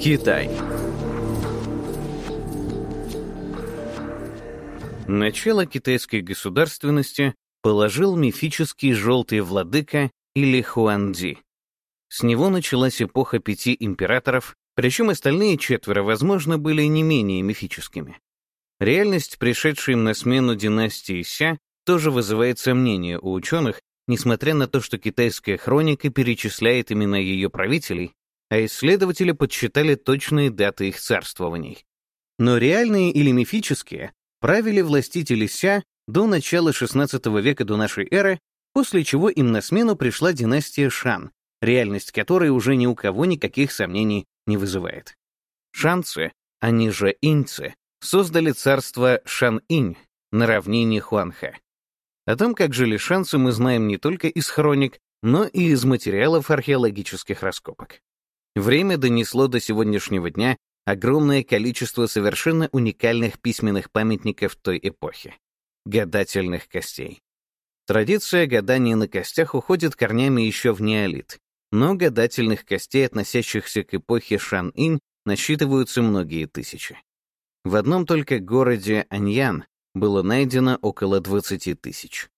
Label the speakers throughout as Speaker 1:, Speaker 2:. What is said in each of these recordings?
Speaker 1: Китай. Начало китайской государственности положил мифический желтый владыка или Хуанди. С него началась эпоха пяти императоров, причем остальные четверо, возможно, были не менее мифическими. Реальность, пришедшая им на смену династии Ся, тоже вызывает сомнения у ученых, несмотря на то, что китайская хроника перечисляет имена ее правителей, а исследователи подсчитали точные даты их царствований. Но реальные или мифические правили властители Ся до начала XVI века до нашей эры, после чего им на смену пришла династия Шан, реальность которой уже ни у кого никаких сомнений не вызывает. Шанцы, они же иньцы, создали царство Шан-Инь на равнине Хуанхэ. О том, как жили шанцы, мы знаем не только из хроник, но и из материалов археологических раскопок. Время донесло до сегодняшнего дня огромное количество совершенно уникальных письменных памятников той эпохи — гадательных костей. Традиция гадания на костях уходит корнями еще в неолит, но гадательных костей, относящихся к эпохе Шан-Инь, насчитываются многие тысячи. В одном только городе Аньян было найдено около 20 тысяч.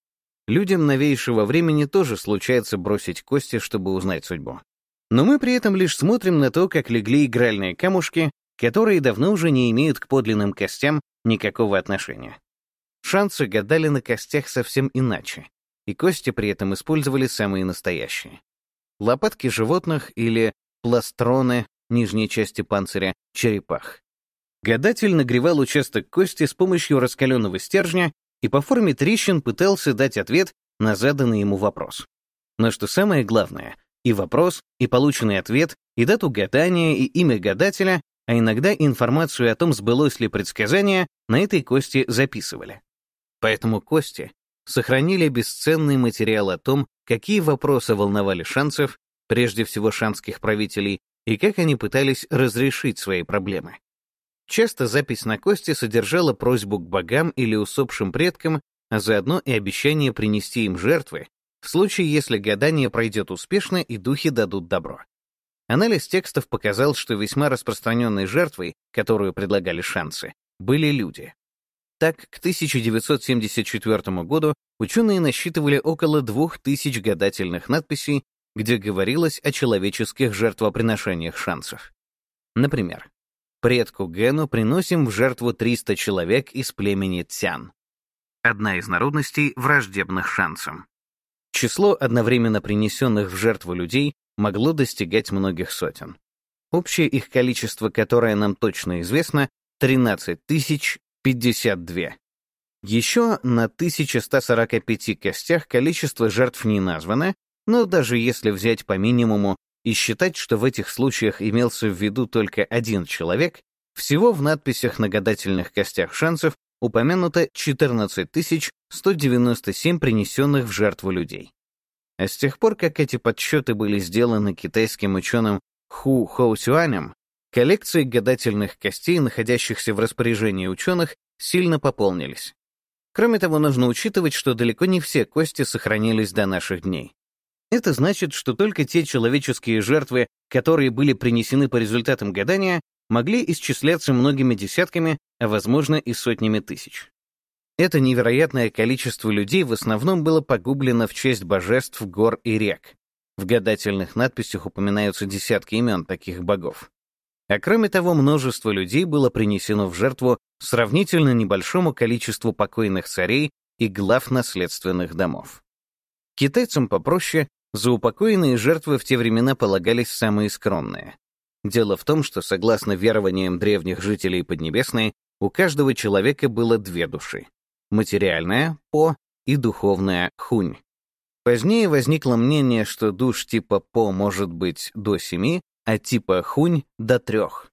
Speaker 1: Людям новейшего времени тоже случается бросить кости, чтобы узнать судьбу. Но мы при этом лишь смотрим на то, как легли игральные камушки, которые давно уже не имеют к подлинным костям никакого отношения. Шансы гадали на костях совсем иначе, и кости при этом использовали самые настоящие. Лопатки животных или пластроны нижней части панциря черепах. Гадатель нагревал участок кости с помощью раскаленного стержня и по форме трещин пытался дать ответ на заданный ему вопрос. Но что самое главное, и вопрос, и полученный ответ, и дату гадания, и имя гадателя, а иногда информацию о том, сбылось ли предсказание, на этой кости записывали. Поэтому кости сохранили бесценный материал о том, какие вопросы волновали шансов, прежде всего шанских правителей, и как они пытались разрешить свои проблемы. Часто запись на кости содержала просьбу к богам или усопшим предкам, а заодно и обещание принести им жертвы, в случае, если гадание пройдет успешно и духи дадут добро. Анализ текстов показал, что весьма распространенной жертвой, которую предлагали шансы, были люди. Так, к 1974 году ученые насчитывали около 2000 гадательных надписей, где говорилось о человеческих жертвоприношениях шансов. Например, предку Гену приносим в жертву 300 человек из племени Цян. Одна из народностей, враждебных шансам. Число одновременно принесенных в жертву людей могло достигать многих сотен. Общее их количество, которое нам точно известно, 13 052. Еще на 1145 костях количество жертв не названо, но даже если взять по минимуму и считать, что в этих случаях имелся в виду только один человек, всего в надписях на гадательных костях шансов упомянуто 14 197 принесенных в жертву людей. А с тех пор, как эти подсчеты были сделаны китайским ученым Ху Хоусюанем, коллекции гадательных костей, находящихся в распоряжении ученых, сильно пополнились. Кроме того, нужно учитывать, что далеко не все кости сохранились до наших дней. Это значит, что только те человеческие жертвы, которые были принесены по результатам гадания, могли исчисляться многими десятками, а возможно и сотнями тысяч. Это невероятное количество людей в основном было погублено в честь божеств гор и рек. В гадательных надписях упоминаются десятки имен таких богов. А кроме того, множество людей было принесено в жертву сравнительно небольшому количеству покойных царей и глав наследственных домов. Китайцам попроще, за упокоенные жертвы в те времена полагались самые скромные. Дело в том, что, согласно верованиям древних жителей Поднебесной, у каждого человека было две души — материальная — По и духовная — Хунь. Позднее возникло мнение, что душ типа По может быть до семи, а типа Хунь — до трех.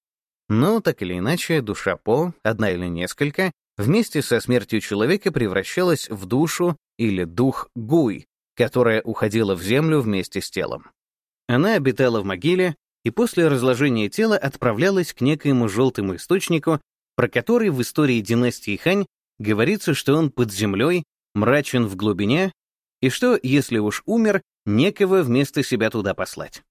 Speaker 1: Но, так или иначе, душа По, одна или несколько, вместе со смертью человека превращалась в душу или дух Гуй, которая уходила в землю вместе с телом. Она обитала в могиле, и после разложения тела отправлялась к некоему желтому источнику, про который в истории династии Хань говорится, что он под землей, мрачен в глубине, и что, если уж умер, некого вместо себя туда послать.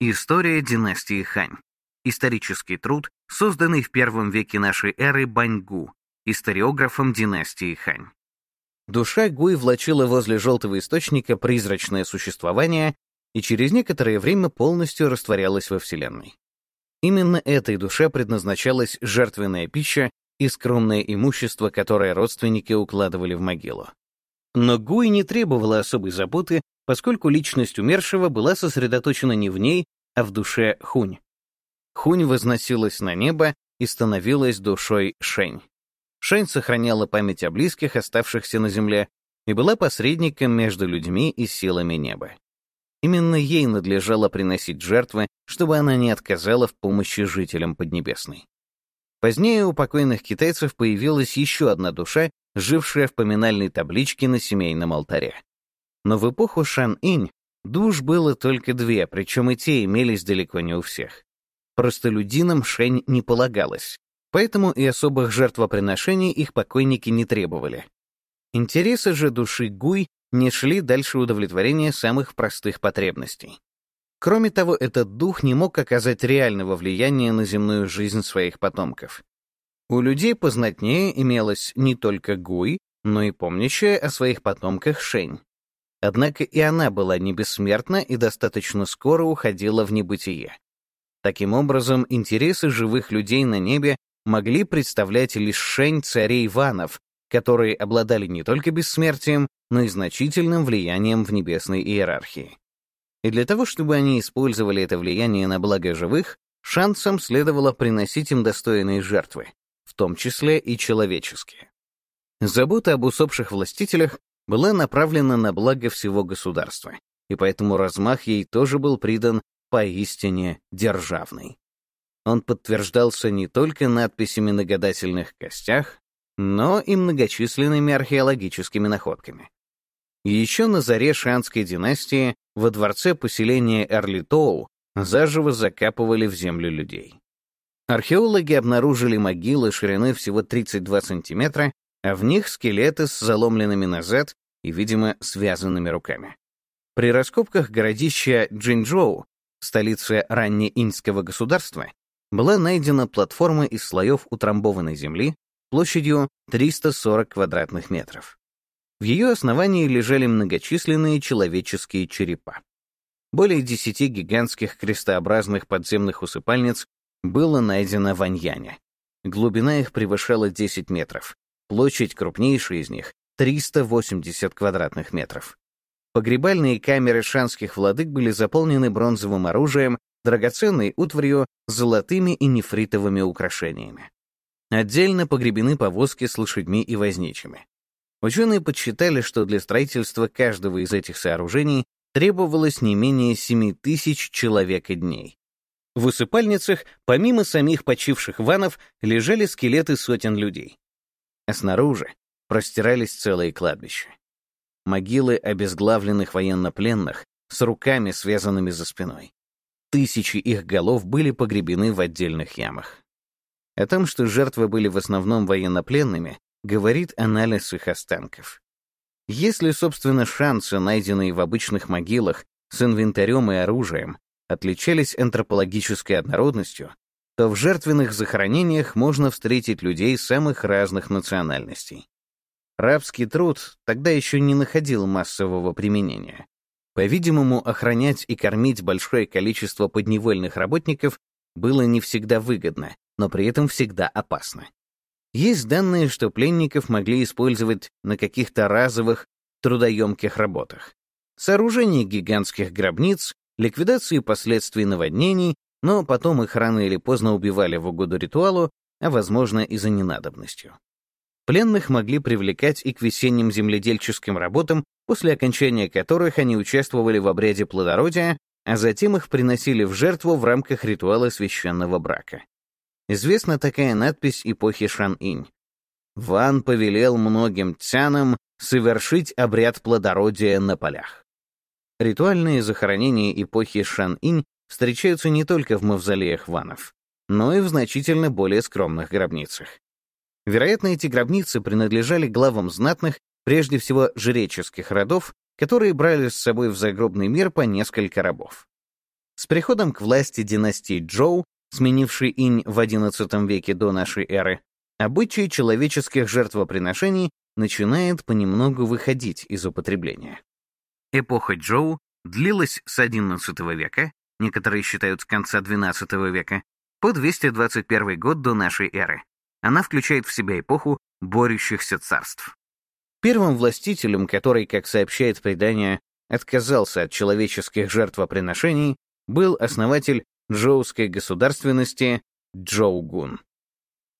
Speaker 1: История династии Хань. исторический труд, созданный в первом веке нашей эры Баньгу, историографом династии Хань. Душа Гуй влачила возле желтого источника призрачное существование и через некоторое время полностью растворялась во Вселенной. Именно этой душе предназначалась жертвенная пища и скромное имущество, которое родственники укладывали в могилу. Но Гуй не требовала особой заботы, поскольку личность умершего была сосредоточена не в ней, а в душе Хунь. Хунь возносилась на небо и становилась душой Шень. Шень сохраняла память о близких, оставшихся на земле, и была посредником между людьми и силами неба. Именно ей надлежало приносить жертвы, чтобы она не отказала в помощи жителям Поднебесной. Позднее у покойных китайцев появилась еще одна душа, жившая в поминальной табличке на семейном алтаре. Но в эпоху Шан-Инь душ было только две, причем и те имелись далеко не у всех. Простолюдинам Шень не полагалось, Поэтому и особых жертвоприношений их покойники не требовали. Интересы же души Гуй не шли дальше удовлетворения самых простых потребностей. Кроме того, этот дух не мог оказать реального влияния на земную жизнь своих потомков. У людей познатнее имелось не только Гуй, но и помнящая о своих потомках Шень. Однако и она была не бессмертна и достаточно скоро уходила в небытие. Таким образом, интересы живых людей на небе могли представлять лишь шень царей Иванов, которые обладали не только бессмертием, но и значительным влиянием в небесной иерархии. И для того, чтобы они использовали это влияние на благо живых, шансам следовало приносить им достойные жертвы, в том числе и человеческие. Забота об усопших властителях была направлена на благо всего государства, и поэтому размах ей тоже был придан поистине державный. Он подтверждался не только надписями на гадательных костях, но и многочисленными археологическими находками. Еще на заре Шанской династии во дворце поселения Эрлитоу заживо закапывали в землю людей. Археологи обнаружили могилы шириной всего 32 сантиметра, а в них скелеты с заломленными назад и, видимо, связанными руками. При раскопках городища Джинчжоу, столицы раннеинского государства, была найдена платформа из слоев утрамбованной земли площадью 340 квадратных метров. В ее основании лежали многочисленные человеческие черепа. Более десяти гигантских крестообразных подземных усыпальниц было найдено в Аньяне. Глубина их превышала 10 метров. Площадь крупнейшей из них — 380 квадратных метров. Погребальные камеры шанских владык были заполнены бронзовым оружием драгоценной утварью, золотыми и нефритовыми украшениями. Отдельно погребены повозки с лошадьми и возничими. Ученые подсчитали, что для строительства каждого из этих сооружений требовалось не менее 7 тысяч человек и дней. В усыпальницах, помимо самих почивших ванов, лежали скелеты сотен людей. А снаружи простирались целые кладбища. Могилы обезглавленных военнопленных с руками, связанными за спиной. Тысячи их голов были погребены в отдельных ямах. О том, что жертвы были в основном военнопленными, говорит анализ их останков. Если, собственно, шансы, найденные в обычных могилах с инвентарем и оружием, отличались антропологической однородностью, то в жертвенных захоронениях можно встретить людей самых разных национальностей. Рабский труд тогда еще не находил массового применения. По-видимому, охранять и кормить большое количество подневольных работников было не всегда выгодно, но при этом всегда опасно. Есть данные, что пленников могли использовать на каких-то разовых, трудоемких работах. Сооружение гигантских гробниц, ликвидации последствий наводнений, но потом их рано или поздно убивали в угоду ритуалу, а, возможно, и за ненадобностью. Пленных могли привлекать и к весенним земледельческим работам, после окончания которых они участвовали в обряде плодородия, а затем их приносили в жертву в рамках ритуала священного брака. Известна такая надпись эпохи Шан-Инь. «Ван повелел многим цянам совершить обряд плодородия на полях». Ритуальные захоронения эпохи Шан-Инь встречаются не только в мавзолеях ванов, но и в значительно более скромных гробницах. Вероятно, эти гробницы принадлежали главам знатных, прежде всего жреческих родов, которые брали с собой в загробный мир по несколько рабов. С приходом к власти династии Джоу сменивший инь в XI веке до нашей эры, обычай человеческих жертвоприношений начинает понемногу выходить из употребления. Эпоха Джоу длилась с XI века, некоторые считают с конца XII века, по 221 год до нашей эры. Она включает в себя эпоху борющихся царств. Первым властителем, который, как сообщает предание, отказался от человеческих жертвоприношений, был основатель джоуской государственности Джоугун.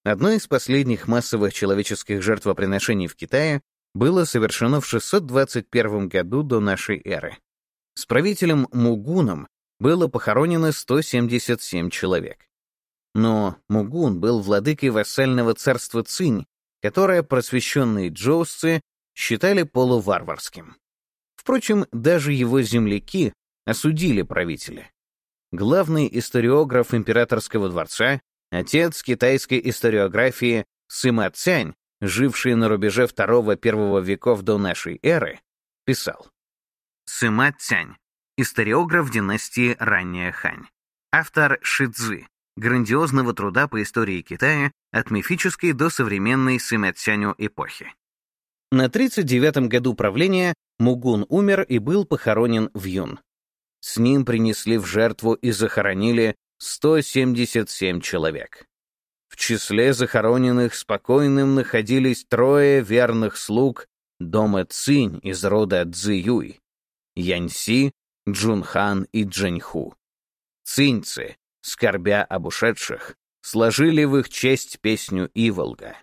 Speaker 1: Одно из последних массовых человеческих жертвоприношений в Китае было совершено в 621 году до нашей эры. С правителем Мугуном было похоронено 177 человек. Но Мугун был владыкой вассального царства Цинь, которое просвещенные джоусцы считали полуварварским. Впрочем, даже его земляки осудили правителя. Главный историограф императорского дворца, отец китайской историографии Сыма Цянь, живший на рубеже II-I веков до нашей эры, писал. Сыма Цянь, историограф династии Ранняя Хань. Автор Шидзы, грандиозного труда по истории Китая от мифической до современной Сыма Цяню эпохи. На 39-м году правления Мугун умер и был похоронен в Юн. С ним принесли в жертву и захоронили 177 человек. В числе захороненных спокойным находились трое верных слуг дома Цинь из рода Цзиюй — Яньси, Джунхан и Джаньху. Циньцы, скорбя об ушедших, сложили в их честь песню Иволга.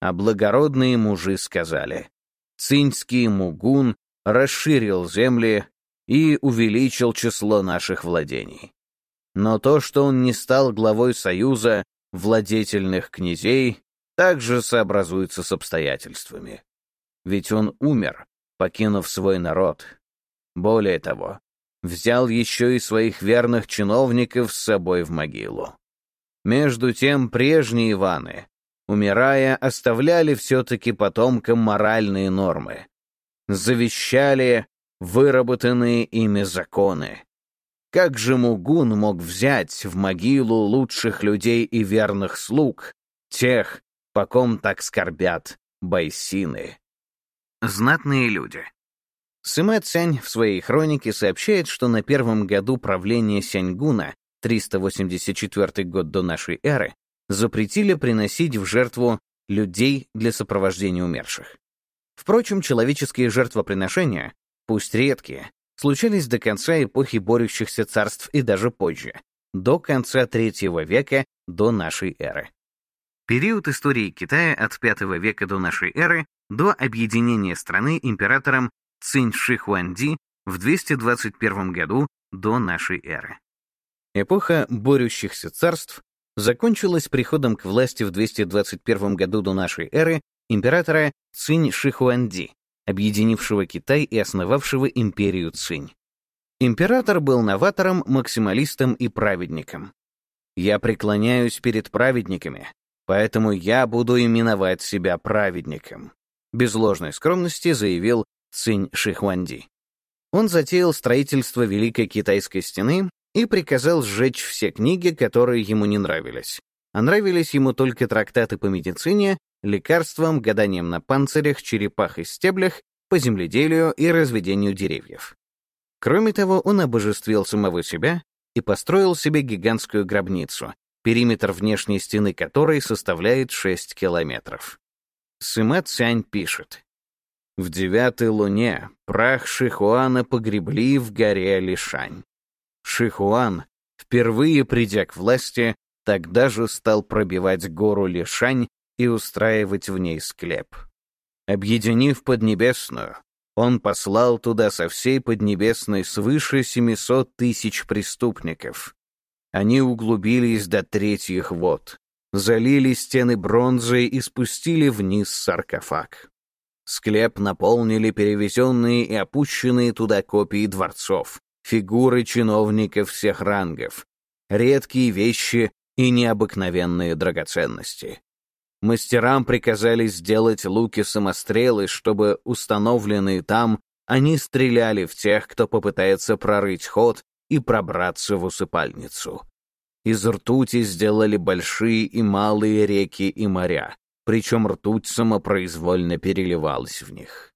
Speaker 1: А благородные мужи сказали, «Циньский мугун расширил земли и увеличил число наших владений. Но то, что он не стал главой союза владетельных князей, также сообразуется с обстоятельствами. Ведь он умер, покинув свой народ. Более того, взял еще и своих верных чиновников с собой в могилу. Между тем прежние Иваны, умирая, оставляли все-таки потомкам моральные нормы, завещали выработанные ими законы. Как же Мугун мог взять в могилу лучших людей и верных слуг, тех, по ком так скорбят байсины? Знатные люди. Сыма Цянь в своей хронике сообщает, что на первом году правления Сяньгуна, 384 год до нашей эры, запретили приносить в жертву людей для сопровождения умерших. Впрочем, человеческие жертвоприношения, пусть редкие, случались до конца эпохи борющихся царств и даже позже, до конца третьего века до нашей эры. Период истории Китая от V века до нашей эры до объединения страны императором Цинь Ши Хуанди в 221 году до нашей эры. Эпоха борющихся царств закончилась приходом к власти в 221 году до нашей эры императора Цинь Шихуанди, объединившего Китай и основавшего империю Цинь. Император был новатором, максималистом и праведником. «Я преклоняюсь перед праведниками, поэтому я буду именовать себя праведником», без ложной скромности заявил Цинь Шихуанди. Он затеял строительство Великой Китайской стены и приказал сжечь все книги, которые ему не нравились. А нравились ему только трактаты по медицине лекарствам, гаданиям на панцирях, черепах и стеблях, по земледелию и разведению деревьев. Кроме того, он обожествил самого себя и построил себе гигантскую гробницу, периметр внешней стены которой составляет 6 километров. Сыма Цянь пишет. В девятой луне прах Шихуана погребли в горе Лишань. Шихуан, впервые придя к власти, тогда же стал пробивать гору Лишань и устраивать в ней склеп. Объединив Поднебесную, он послал туда со всей Поднебесной свыше 700 тысяч преступников. Они углубились до третьих вод, залили стены бронзой и спустили вниз саркофаг. Склеп наполнили перевезенные и опущенные туда копии дворцов, фигуры чиновников всех рангов, редкие вещи и необыкновенные драгоценности. Мастерам приказали сделать луки-самострелы, чтобы установленные там они стреляли в тех, кто попытается прорыть ход и пробраться в усыпальницу.
Speaker 2: Из ртути сделали большие и малые реки и моря, причем ртуть самопроизвольно переливалась в них.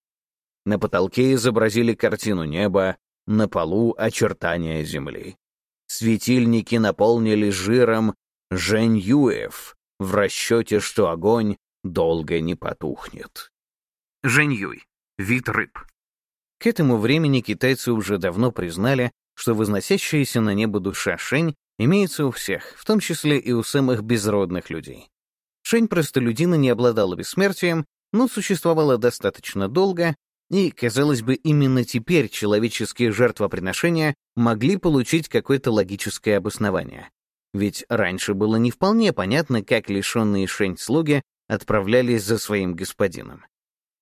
Speaker 2: На потолке изобразили картину неба, на полу — очертания земли. Светильники наполнили жиром Женьюев в расчете, что огонь долго не потухнет.
Speaker 1: Женьюй — вид рыб. К этому времени китайцы уже давно признали, что возносящаяся на небо душа Шень имеется у всех, в том числе и у самых безродных людей. Шень простолюдина не обладала бессмертием, но существовала достаточно долго, и, казалось бы, именно теперь человеческие жертвоприношения могли получить какое-то логическое обоснование. Ведь раньше было не вполне понятно, как лишенные Шень слуги отправлялись за своим господином.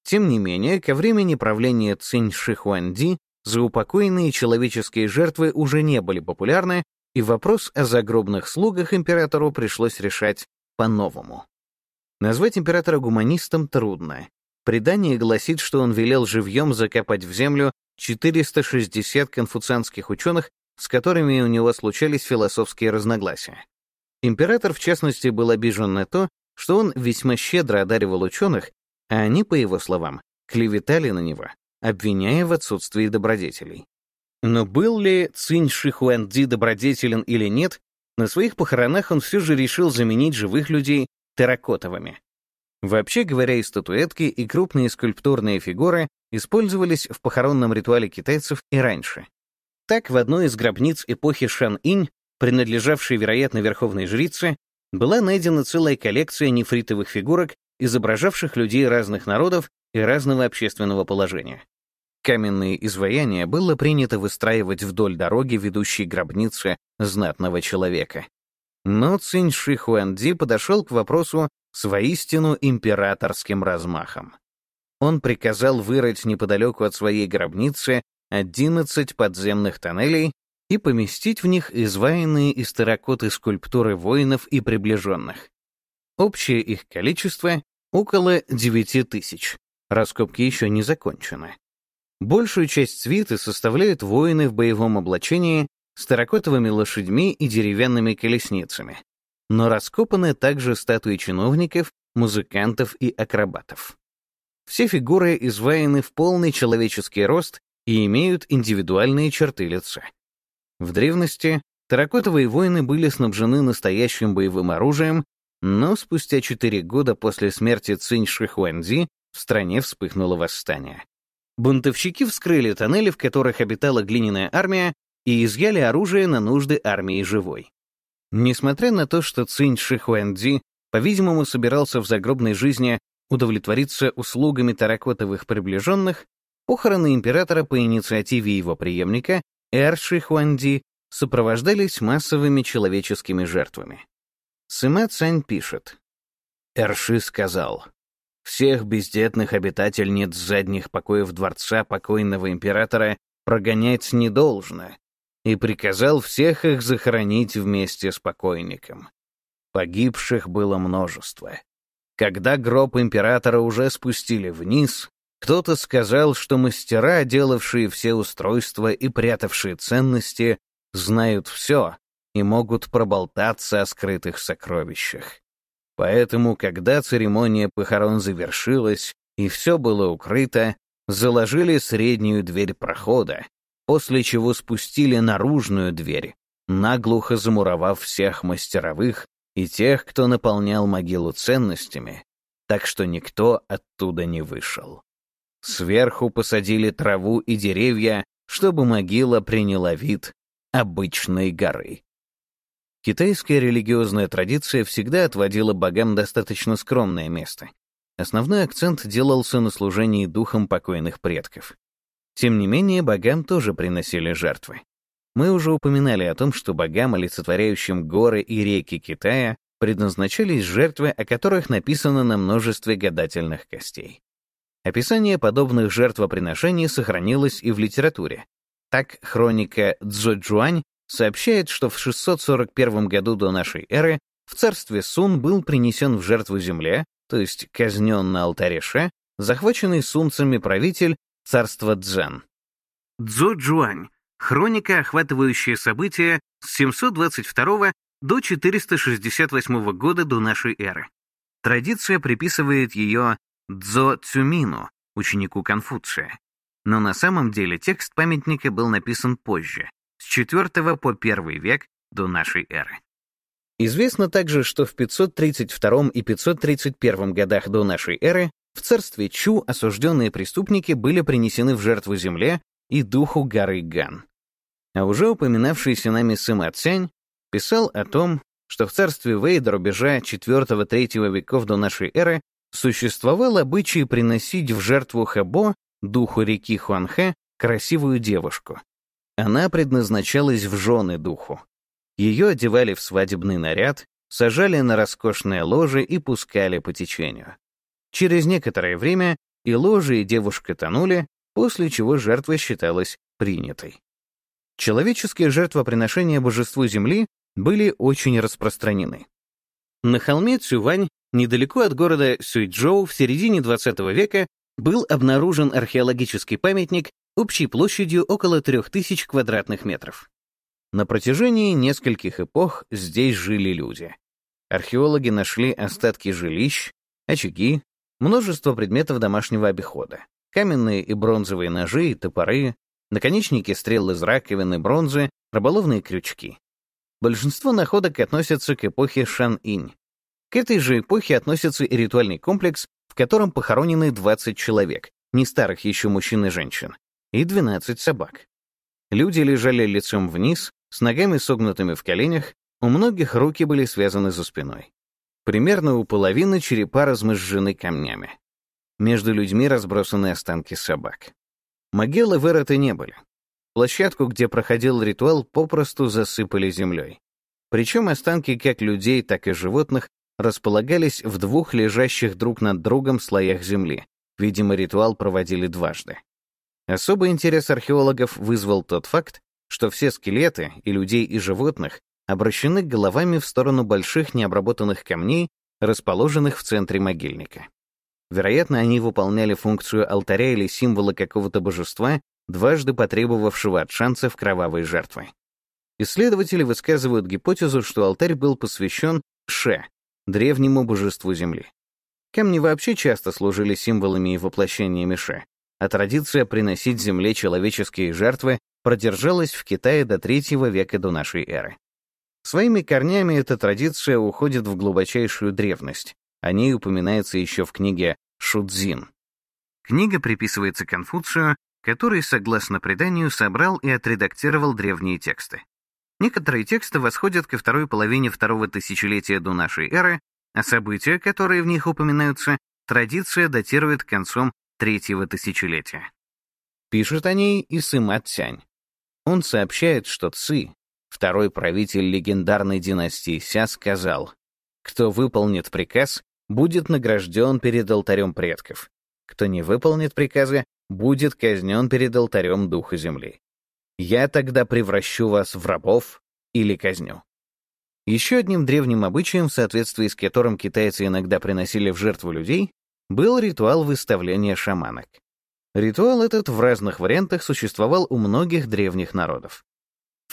Speaker 1: Тем не менее, ко времени правления Цинь Шихуанди заупокоенные человеческие жертвы уже не были популярны, и вопрос о загробных слугах императору пришлось решать по-новому. Назвать императора гуманистом трудно. Предание гласит, что он велел живьем закопать в землю 460 конфуцианских ученых, с которыми у него случались философские разногласия. Император, в частности, был обижен на то, что он весьма щедро одаривал ученых, а они, по его словам, клеветали на него, обвиняя в отсутствии добродетелей. Но был ли Цинь Шихуэнди добродетелен или нет, на своих похоронах он все же решил заменить живых людей терракотовыми. Вообще говоря, и статуэтки, и крупные скульптурные фигуры использовались в похоронном ритуале китайцев и раньше. Так, в одной из гробниц эпохи Шан-Инь, принадлежавшей, вероятно, верховной жрице, была найдена целая коллекция нефритовых фигурок, изображавших людей разных народов и разного общественного положения. Каменные изваяния было принято выстраивать вдоль дороги, ведущей к гробнице знатного человека. Но Цинь Ши подошел к вопросу с воистину императорским размахом. Он приказал вырыть неподалеку от своей гробницы 11 подземных тоннелей и поместить в них изваянные из терракоты скульптуры воинов и приближенных. Общее их количество — около 9 тысяч. Раскопки еще не закончены. Большую часть свиты составляют воины в боевом облачении терракотовыми лошадьми и деревянными колесницами. Но раскопаны также статуи чиновников, музыкантов и акробатов. Все фигуры изваяны в полный человеческий рост и имеют индивидуальные черты лица. В древности терракотовые воины были снабжены настоящим боевым оружием, но спустя четыре года после смерти Цинь Шихуанзи в стране вспыхнуло восстание. Бунтовщики вскрыли тоннели, в которых обитала глиняная армия, и изъяли оружие на нужды армии живой. Несмотря на то, что Цинь Шихуэнди, по-видимому, собирался в загробной жизни удовлетвориться услугами таракотовых приближенных, похороны императора по инициативе его преемника, Эр Шихуанди, сопровождались массовыми человеческими жертвами. Сыма Цань пишет. Эрши сказал, «Всех бездетных обитательниц задних покоев дворца покойного императора прогонять не должно, и приказал всех их захоронить вместе с покойником. Погибших было множество. Когда гроб императора уже спустили вниз, кто-то сказал, что мастера, делавшие все устройства и прятавшие ценности, знают все и могут проболтаться о скрытых сокровищах. Поэтому, когда церемония похорон завершилась и все было укрыто, заложили среднюю дверь прохода, после чего спустили наружную дверь, наглухо замуровав всех мастеровых и тех, кто наполнял могилу ценностями, так что никто оттуда не вышел. Сверху посадили траву и деревья, чтобы могила приняла вид обычной горы. Китайская религиозная традиция всегда отводила богам достаточно скромное место. Основной акцент делался на служении духом покойных предков. Тем не менее, богам тоже приносили жертвы. Мы уже упоминали о том, что богам, олицетворяющим горы и реки Китая, предназначались жертвы, о которых написано на множестве гадательных костей. Описание подобных жертвоприношений сохранилось и в литературе. Так, хроника Цзоджуань сообщает, что в 641 году до нашей эры в царстве Сун был принесен в жертву земле, то есть казнен на алтаре Ше, захваченный сунцами правитель царства Цзэн. Цзо Джуань. Хроника, охватывающая события с 722 до 468 года до нашей эры. Традиция приписывает ее Цзо Цюмину, ученику Конфуция. Но на самом деле текст памятника был написан позже, с 4 по 1 век до нашей эры. Известно также, что в 532 и 531 годах до нашей эры в царстве Чу осужденные преступники были принесены в жертву земле и духу горы Ган. А уже упоминавшийся нами Сыма Цянь писал о том, что в царстве Вэй до рубежа IV-III веков до нашей эры существовал обычай приносить в жертву Хэбо, духу реки Хуанхэ, красивую девушку. Она предназначалась в жены духу. Ее одевали в свадебный наряд, сажали на роскошное ложе и пускали по течению. Через некоторое время и ложе, и девушка тонули, после чего жертва считалась принятой. Человеческие жертвоприношения божеству Земли были очень распространены. На холме Цювань, недалеко от города Сюйчжоу в середине XX века, был обнаружен археологический памятник общей площадью около 3000 квадратных метров. На протяжении нескольких эпох здесь жили люди. Археологи нашли остатки жилищ, очаги, множество предметов домашнего обихода, каменные и бронзовые ножи и топоры, наконечники стрел из раковины, бронзы, рыболовные крючки. Большинство находок относятся к эпохе Шан-Инь. К этой же эпохе относится и ритуальный комплекс, в котором похоронены 20 человек, не старых еще мужчин и женщин, и 12 собак. Люди лежали лицом вниз, с ногами согнутыми в коленях, у многих руки были связаны за спиной. Примерно у половины черепа размозжены камнями. Между людьми разбросаны останки собак. Могилы вырыты не были. Площадку, где проходил ритуал, попросту засыпали землей. Причем останки как людей, так и животных располагались в двух лежащих друг над другом слоях земли. Видимо, ритуал проводили дважды. Особый интерес археологов вызвал тот факт, что все скелеты, и людей, и животных, обращены головами в сторону больших необработанных камней, расположенных в центре могильника. Вероятно, они выполняли функцию алтаря или символа какого-то божества, дважды потребовавшего от шансов кровавой жертвы. Исследователи высказывают гипотезу, что алтарь был посвящен Ше, древнему божеству Земли. Камни вообще часто служили символами и воплощениями Ше, а традиция приносить Земле человеческие жертвы продержалась в Китае до третьего века до нашей эры. Своими корнями эта традиция уходит в глубочайшую древность. О ней упоминается еще в книге «Шудзин». Книга приписывается Конфуцию который, согласно преданию, собрал и отредактировал древние тексты. Некоторые тексты восходят ко второй половине второго тысячелетия до нашей эры, а события, которые в них упоминаются, традиция датирует концом третьего тысячелетия. Пишет о ней и Сыма Цянь. Он сообщает, что Ци, второй правитель легендарной династии Ся, сказал, «Кто выполнит приказ, будет награжден перед алтарем предков. Кто не выполнит приказа, будет казнен перед алтарем Духа Земли. Я тогда превращу вас в рабов или казню. Еще одним древним обычаем, в соответствии с которым китайцы иногда приносили в жертву людей, был ритуал выставления шаманок. Ритуал этот в разных вариантах существовал у многих древних народов.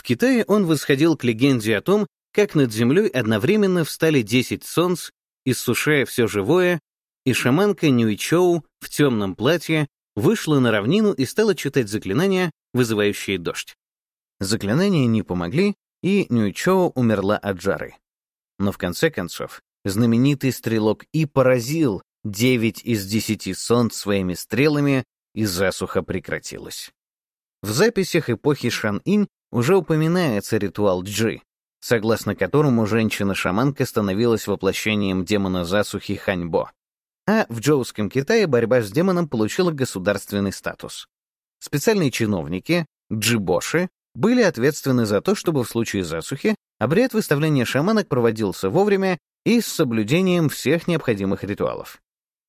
Speaker 1: Китае он восходил к легенде о том, как над землей одновременно встали 10 солнц, иссушая все живое, и шаманка Нюйчоу в темном платье вышла на равнину и стала читать заклинания, вызывающие дождь. Заклинания не помогли, и Нюйчоу умерла от жары. Но в конце концов, знаменитый стрелок И поразил 9 из 10 солнц своими стрелами, и засуха прекратилась. В записях эпохи Шан-Инь уже упоминается ритуал Джи, согласно которому женщина-шаманка становилась воплощением демона засухи Ханьбо а в Джоуском Китае борьба с демоном получила государственный статус. Специальные чиновники, джибоши, были ответственны за то, чтобы в случае засухи обряд выставления шаманок проводился вовремя и с соблюдением всех необходимых ритуалов.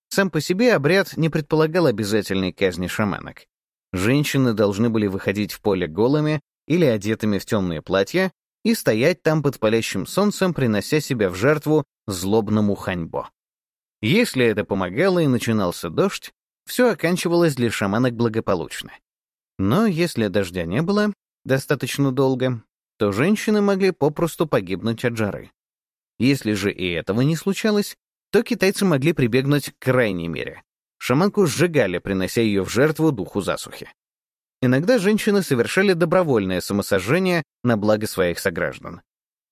Speaker 1: Сам по себе обряд не предполагал обязательной казни шаманок. Женщины должны были выходить в поле голыми или одетыми в темные платья и стоять там под палящим солнцем, принося себя в жертву злобному ханьбо. Если это помогало и начинался дождь, все оканчивалось для шаманок благополучно. Но если дождя не было достаточно долго, то женщины могли попросту погибнуть от жары. Если же и этого не случалось, то китайцы могли прибегнуть к крайней мере. Шаманку сжигали, принося ее в жертву духу засухи. Иногда женщины совершали добровольное самосожжение на благо своих сограждан.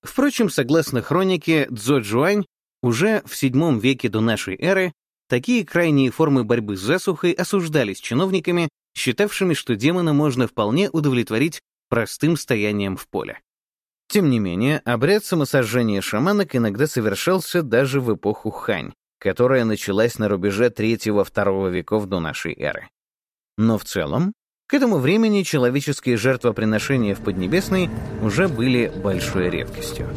Speaker 1: Впрочем, согласно хронике Цзо Джуань, уже в VII веке до нашей эры такие крайние формы борьбы с засухой осуждались чиновниками, считавшими, что демона можно вполне удовлетворить простым стоянием в поле. Тем не менее, обряд самосожжения шаманок иногда совершался даже в эпоху Хань, которая началась на рубеже III-II веков до нашей эры. Но в целом, к этому времени человеческие жертвоприношения в Поднебесной уже были большой редкостью.